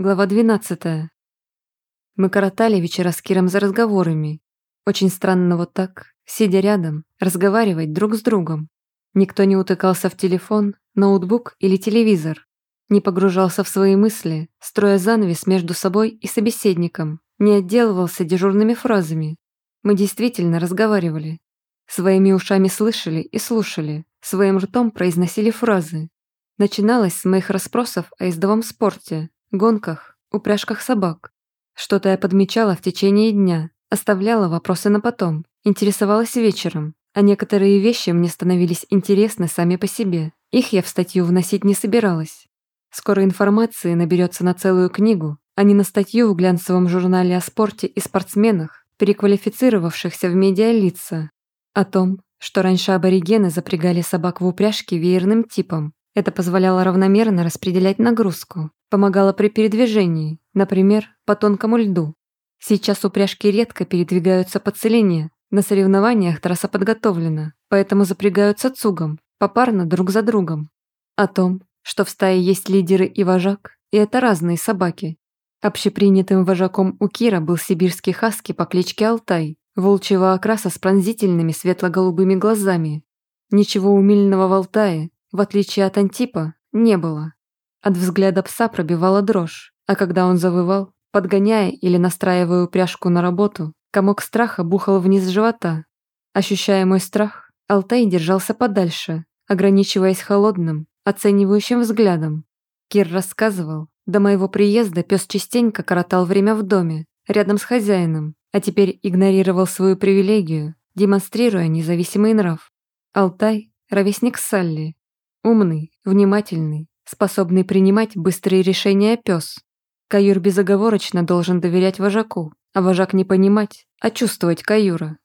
Глава 12. Мы коротали вечера с Киром за разговорами. Очень странно вот так, сидя рядом, разговаривать друг с другом. Никто не утыкался в телефон, ноутбук или телевизор. Не погружался в свои мысли, строя занавес между собой и собеседником. Не отделывался дежурными фразами. Мы действительно разговаривали. Своими ушами слышали и слушали, своим ртом произносили фразы. Начиналось с моих расспросов о ездовом спорте, гонках, упряжках собак. Что-то я подмечала в течение дня, оставляла вопросы на потом, интересовалась вечером, а некоторые вещи мне становились интересны сами по себе. Их я в статью вносить не собиралась. Скоро информации наберется на целую книгу, а не на статью в глянцевом журнале о спорте и спортсменах, переквалифицировавшихся в медиалица. О том, что раньше аборигены запрягали собак в упряжке веерным типом, это позволяло равномерно распределять нагрузку, помогало при передвижении, например, по тонкому льду. Сейчас упряжки редко передвигаются по целине, на соревнованиях трасса подготовлена, поэтому запрягаются цугом, попарно друг за другом. О том, что в стае есть лидеры и вожак, и это разные собаки. Общепринятым вожаком у Кира был сибирский хаски по кличке Алтай, волчьего окраса с пронзительными светло-голубыми глазами. Ничего умильного в Алтае, в отличие от Антипа, не было. От взгляда пса пробивала дрожь, а когда он завывал, подгоняя или настраивая упряжку на работу, комок страха бухал вниз живота. Ощущая мой страх, Алтай держался подальше, ограничиваясь холодным, оценивающим взглядом. Кир рассказывал, до моего приезда пес частенько коротал время в доме, рядом с хозяином, а теперь игнорировал свою привилегию, демонстрируя независимый нрав. Алтай – ровесник Салли, Умный, внимательный, способный принимать быстрые решения пес. Каюр безоговорочно должен доверять вожаку, а вожак не понимать, а чувствовать Каюра.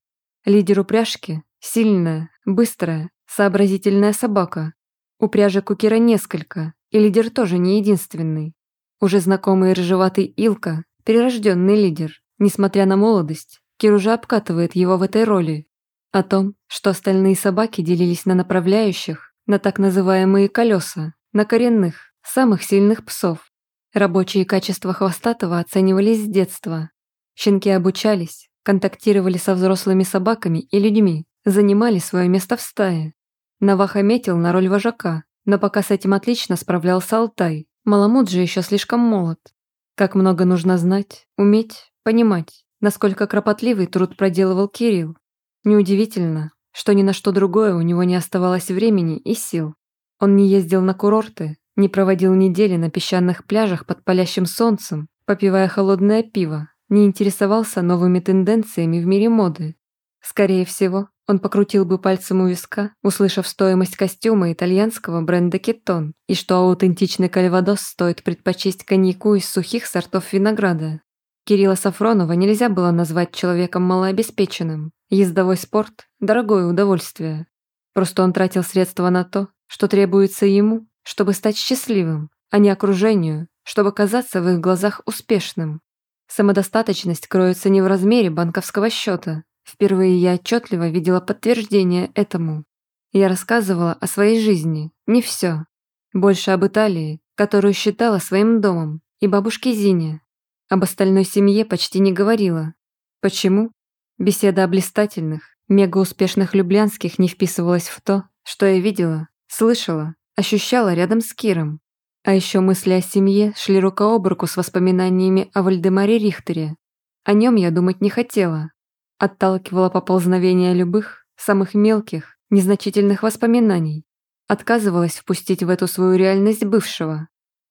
Лидер упряжки – сильная, быстрая, сообразительная собака. Упряжек у Кира несколько, и лидер тоже не единственный. Уже знакомый рыжеватый Илка – перерожденный лидер. Несмотря на молодость, Кир уже обкатывает его в этой роли. О том, что остальные собаки делились на направляющих, на так называемые колеса, на коренных, самых сильных псов. Рабочие качества хвостатого оценивались с детства. Щенки обучались, контактировали со взрослыми собаками и людьми, занимали свое место в стае. Наваха метил на роль вожака, но пока с этим отлично справлялся Алтай. Маламут же еще слишком молод. Как много нужно знать, уметь, понимать, насколько кропотливый труд проделывал Кирилл. Неудивительно, что ни на что другое у него не оставалось времени и сил. Он не ездил на курорты, не проводил недели на песчаных пляжах под палящим солнцем, попивая холодное пиво, не интересовался новыми тенденциями в мире моды. Скорее всего, он покрутил бы пальцем у виска, услышав стоимость костюма итальянского бренда «Кетон» и что аутентичный кальвадос стоит предпочесть коньяку из сухих сортов винограда. Кирилла Сафронова нельзя было назвать человеком малообеспеченным. Ездовой спорт – дорогое удовольствие. Просто он тратил средства на то, что требуется ему, чтобы стать счастливым, а не окружению, чтобы казаться в их глазах успешным. Самодостаточность кроется не в размере банковского счета. Впервые я отчетливо видела подтверждение этому. Я рассказывала о своей жизни, не все. Больше об Италии, которую считала своим домом, и бабушке Зине, об остальной семье почти не говорила. Почему? Беседа о блистательных, мегауспешных люблянских не вписывалась в то, что я видела, слышала, ощущала рядом с Киром. А еще мысли о семье шли рука об руку с воспоминаниями о Вальдемаре Рихтере. О нем я думать не хотела. Отталкивала поползновение любых, самых мелких, незначительных воспоминаний. Отказывалась впустить в эту свою реальность бывшего.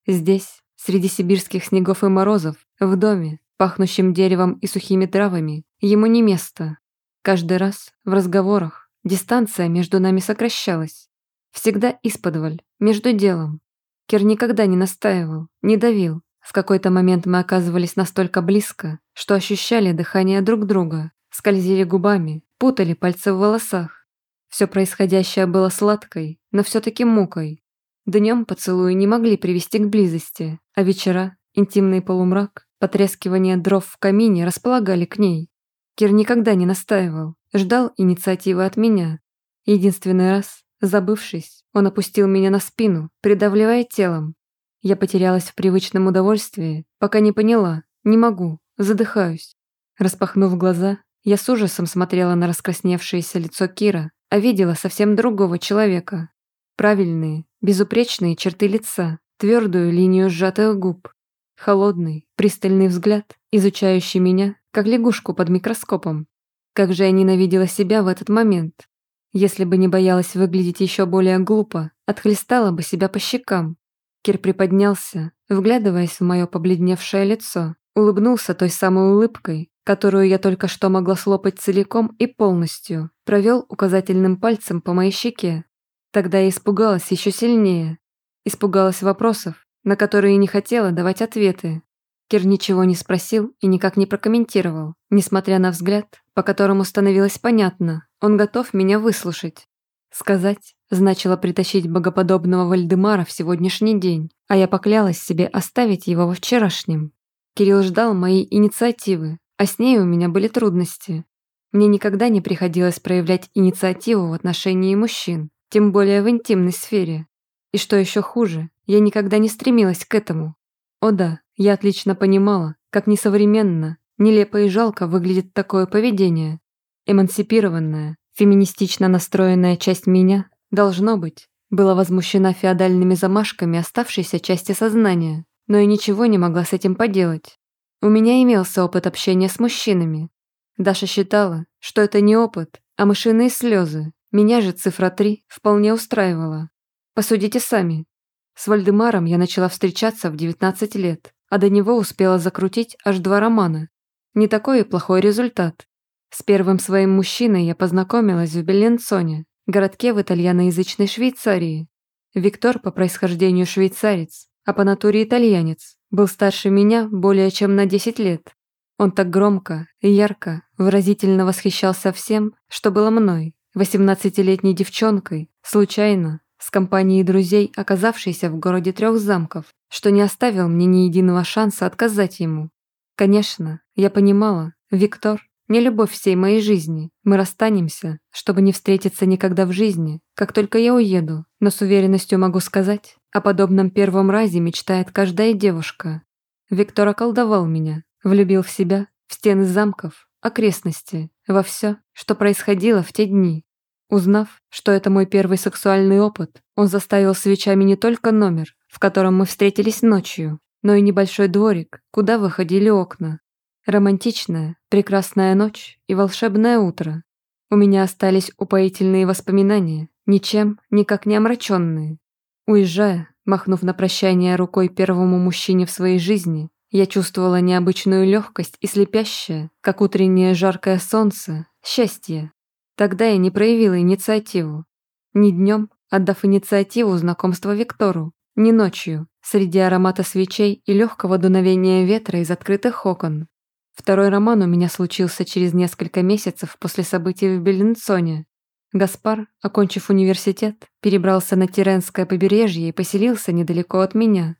Здесь, среди сибирских снегов и морозов, в доме, пахнущем деревом и сухими травами, ему не место. Каждый раз, в разговорах, дистанция между нами сокращалась. Всегда исподволь, между делом. Кир никогда не настаивал, не давил. В какой-то момент мы оказывались настолько близко, что ощущали дыхание друг друга, скользили губами, путали пальцы в волосах. Все происходящее было сладкой, но все-таки мукой, Днем поцелуи не могли привести к близости, а вечера, интимный полумрак, потрескивание дров в камине располагали к ней. Кир никогда не настаивал, ждал инициативы от меня. Единственный раз, забывшись, он опустил меня на спину, придавливая телом. Я потерялась в привычном удовольствии, пока не поняла, не могу, задыхаюсь. Распахнув глаза, я с ужасом смотрела на раскрасневшееся лицо Кира, а видела совсем другого человека, Правильные, безупречные черты лица, твердую линию сжатых губ, холодный, пристальный взгляд, изучающий меня, как лягушку под микроскопом. Как же я ненавидела себя в этот момент. Если бы не боялась выглядеть еще более глупо, отхлестала бы себя по щекам. Кир приподнялся, вглядываясь в мое побледневшее лицо, улыбнулся той самой улыбкой, которую я только что могла слопать целиком и полностью, провел указательным пальцем по моей щеке, Тогда я испугалась еще сильнее. Испугалась вопросов, на которые не хотела давать ответы. Кир ничего не спросил и никак не прокомментировал, несмотря на взгляд, по которому становилось понятно, он готов меня выслушать. Сказать значило притащить богоподобного Вальдемара в сегодняшний день, а я поклялась себе оставить его во вчерашнем. Кирилл ждал моей инициативы, а с ней у меня были трудности. Мне никогда не приходилось проявлять инициативу в отношении мужчин, тем более в интимной сфере. И что еще хуже, я никогда не стремилась к этому. О да, я отлично понимала, как несовременно, нелепо и жалко выглядит такое поведение. Эмансипированная, феминистично настроенная часть меня, должно быть, была возмущена феодальными замашками оставшейся части сознания, но и ничего не могла с этим поделать. У меня имелся опыт общения с мужчинами. Даша считала, что это не опыт, а мышиные слезы, меня же цифра 3 вполне устраивала. Посудите сами. С Вальдемаром я начала встречаться в 19 лет, а до него успела закрутить аж два романа. Не такой и плохой результат. С первым своим мужчиной я познакомилась в Белленцоне, городке в итальяноязычной Швейцарии. Виктор по происхождению швейцарец, а по натуре итальянец, был старше меня более чем на 10 лет. Он так громко, ярко, выразительно восхищался всем, что было мной, 18-летней девчонкой, случайно, с компанией друзей, оказавшейся в городе трех замков, что не оставил мне ни единого шанса отказать ему. Конечно, я понимала, Виктор – не любовь всей моей жизни. Мы расстанемся, чтобы не встретиться никогда в жизни, как только я уеду, но с уверенностью могу сказать, о подобном первом разе мечтает каждая девушка. Виктор околдовал меня, влюбил в себя, в стены замков, окрестности, во все, что происходило в те дни. Узнав, что это мой первый сексуальный опыт, он заставил свечами не только номер, в котором мы встретились ночью, но и небольшой дворик, куда выходили окна. Романтичная, прекрасная ночь и волшебное утро. У меня остались упоительные воспоминания, ничем, никак не омраченные. Уезжая, махнув на прощание рукой первому мужчине в своей жизни, я чувствовала необычную легкость и слепящее, как утреннее жаркое солнце, Счастье. Тогда я не проявила инициативу. Ни днем, отдав инициативу знакомства Виктору, ни ночью, среди аромата свечей и легкого дуновения ветра из открытых окон. Второй роман у меня случился через несколько месяцев после событий в Беллинсоне. Гаспар, окончив университет, перебрался на Тиренское побережье и поселился недалеко от меня.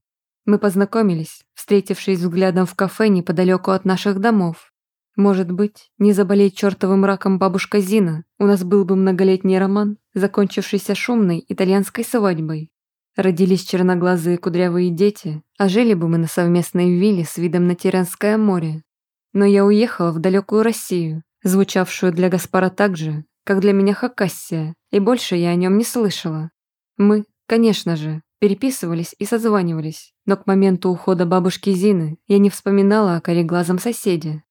Мы познакомились, встретившись взглядом в кафе неподалеку от наших домов. Может быть, не заболеть чертовым раком бабушка Зина, у нас был бы многолетний роман, закончившийся шумной итальянской свадьбой. Родились черноглазые кудрявые дети, а жили бы мы на совместной вилле с видом на Теренское море. Но я уехала в далекую Россию, звучавшую для Гаспара так же, как для меня Хакассия, и больше я о нем не слышала. Мы, конечно же, переписывались и созванивались, но к моменту ухода бабушки Зины я не вспоминала о кореглазом соседе.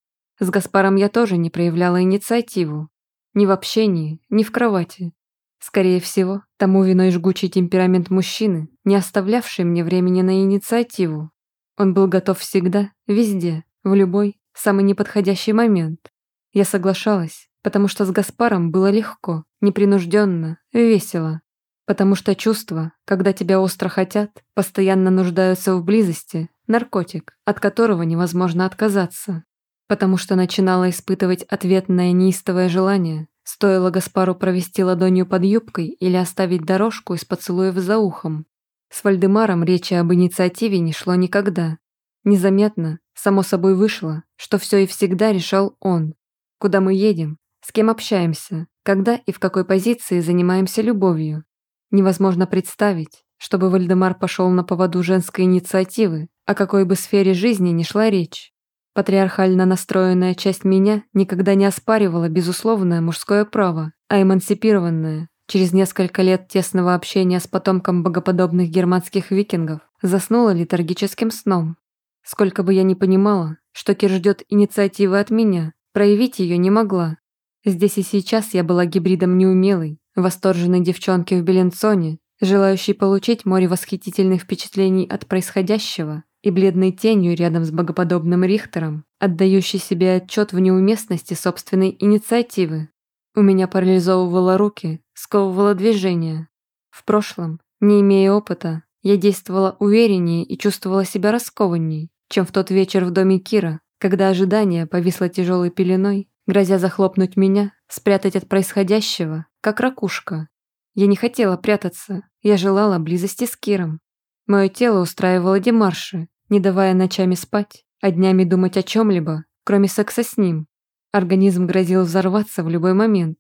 С Гаспаром я тоже не проявляла инициативу. Ни в общении, ни в кровати. Скорее всего, тому виной жгучий темперамент мужчины, не оставлявший мне времени на инициативу. Он был готов всегда, везде, в любой, самый неподходящий момент. Я соглашалась, потому что с Гаспаром было легко, непринужденно, весело. Потому что чувства, когда тебя остро хотят, постоянно нуждаются в близости, наркотик, от которого невозможно отказаться потому что начинала испытывать ответное неистовое желание. Стоило Гаспару провести ладонью под юбкой или оставить дорожку из поцелуев за ухом. С Вальдемаром речи об инициативе не шло никогда. Незаметно, само собой вышло, что все и всегда решал он. Куда мы едем, с кем общаемся, когда и в какой позиции занимаемся любовью. Невозможно представить, чтобы Вальдемар пошел на поводу женской инициативы, о какой бы сфере жизни ни шла речь. Патриархально настроенная часть меня никогда не оспаривала безусловное мужское право, а эмансипированное, через несколько лет тесного общения с потомком богоподобных германских викингов, заснула литургическим сном. Сколько бы я ни понимала, что Кир ждет инициативы от меня, проявить ее не могла. Здесь и сейчас я была гибридом неумелой, восторженной девчонки в Беленсоне, желающей получить море восхитительных впечатлений от происходящего, и бледной тенью рядом с богоподобным Рихтером, отдающий себе отчет в неуместности собственной инициативы. У меня парализовывало руки, сковывало движение. В прошлом, не имея опыта, я действовала увереннее и чувствовала себя раскованней, чем в тот вечер в доме Кира, когда ожидание повисло тяжелой пеленой, грозя захлопнуть меня, спрятать от происходящего, как ракушка. Я не хотела прятаться, я желала близости с Киром, Мое тело устраивало демарши, не давая ночами спать, а днями думать о чем-либо, кроме секса с ним. Организм грозил взорваться в любой момент.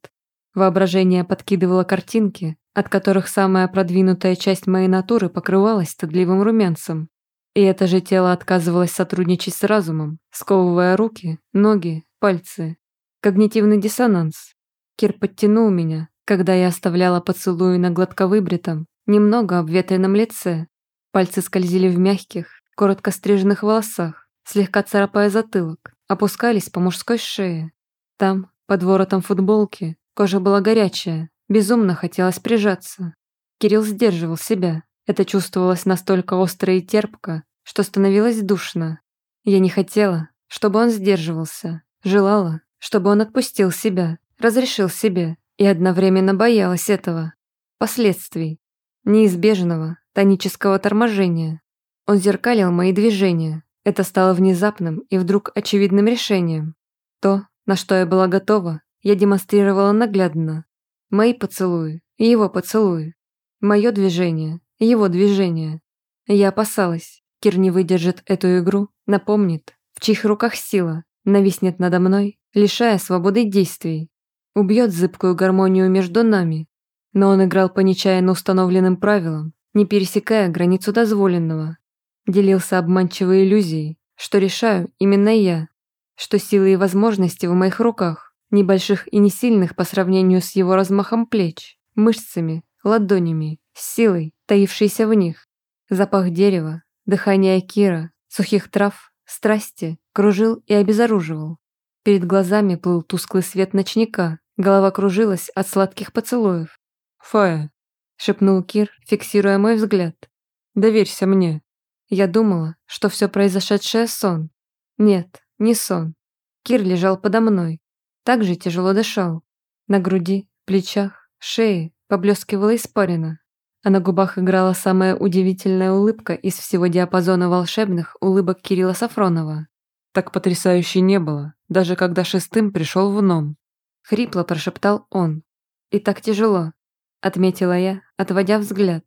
Воображение подкидывало картинки, от которых самая продвинутая часть моей натуры покрывалась стыдливым румянцем. И это же тело отказывалось сотрудничать с разумом, сковывая руки, ноги, пальцы. Когнитивный диссонанс. Кир подтянул меня, когда я оставляла поцелуи на гладковыбритом, немного обветренном лице, Пальцы скользили в мягких, коротко стриженных волосах, слегка царапая затылок, опускались по мужской шее. Там, под воротом футболки, кожа была горячая, безумно хотелось прижаться. Кирилл сдерживал себя. Это чувствовалось настолько остро и терпко, что становилось душно. Я не хотела, чтобы он сдерживался. Желала, чтобы он отпустил себя, разрешил себе, и одновременно боялась этого. Последствий. Неизбежного, тонического торможения. Он зеркалил мои движения. Это стало внезапным и вдруг очевидным решением. То, на что я была готова, я демонстрировала наглядно. Мои поцелуи и его поцелуи. Мое движение и его движение. Я опасалась. Кир не выдержит эту игру, напомнит, в чьих руках сила, нависнет надо мной, лишая свободы действий. Убьет зыбкую гармонию между нами. Но он играл по нечаянно установленным правилам, не пересекая границу дозволенного. Делился обманчивой иллюзией, что решаю именно я, что силы и возможности в моих руках, небольших и не сильных по сравнению с его размахом плеч, мышцами, ладонями, силой, таившейся в них. Запах дерева, дыхание Кира, сухих трав, страсти кружил и обезоруживал. Перед глазами плыл тусклый свет ночника, голова кружилась от сладких поцелуев. «Фая, шепнул Кир, фиксируя мой взгляд. «Доверься мне». Я думала, что все произошедшее — сон. Нет, не сон. Кир лежал подо мной. Так же тяжело дышал. На груди, плечах, шее поблескивала испарина, а на губах играла самая удивительная улыбка из всего диапазона волшебных улыбок Кирилла Сафронова. «Так потрясающе не было, даже когда шестым пришел в ном», — хрипло прошептал он. «И так тяжело, отметила я, отводя взгляд.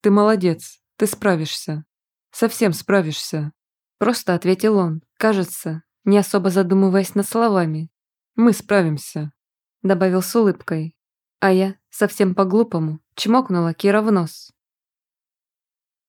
«Ты молодец, ты справишься. Совсем справишься». Просто ответил он, кажется, не особо задумываясь над словами. «Мы справимся», — добавил с улыбкой. А я, совсем по-глупому, чмокнула Кира в нос.